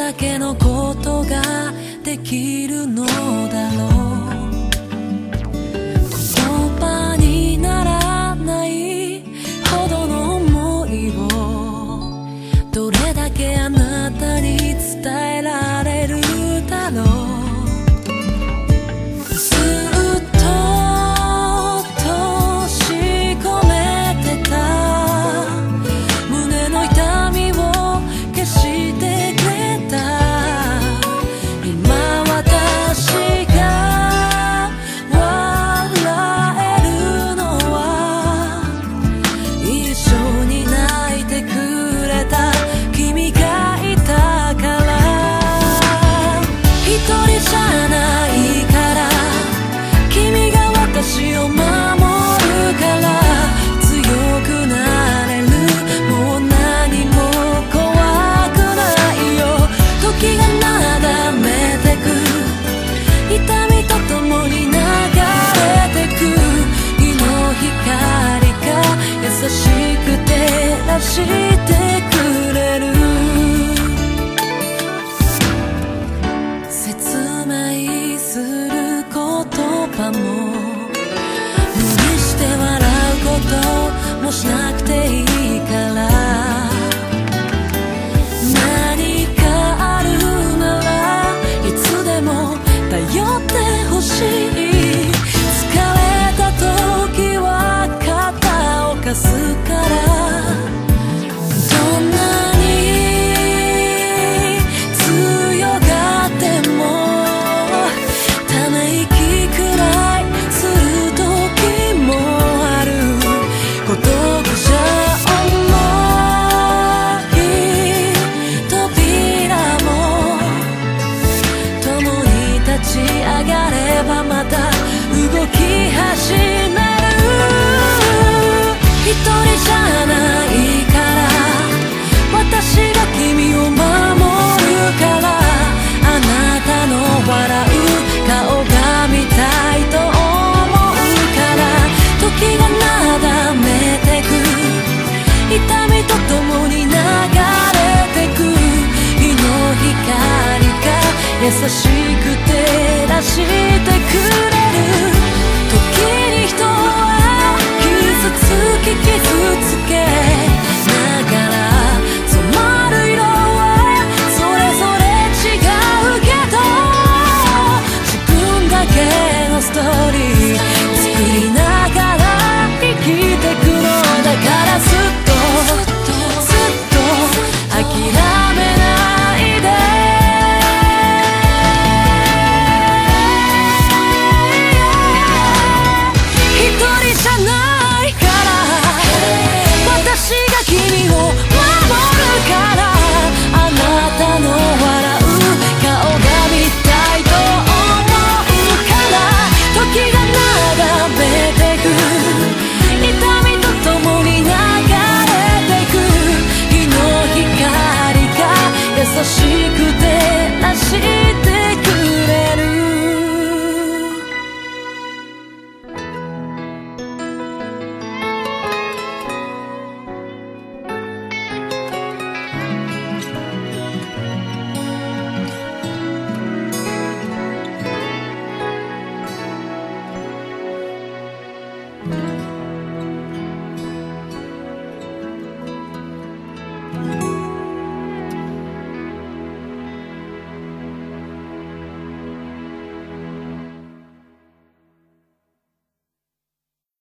だけのことができるのだろう να κταίει καλά. 始める一人じゃないから私が君を守るからあなたの笑う顔が見たいと思うから時がなだめてく痛みと共に流れてく日の光が優しい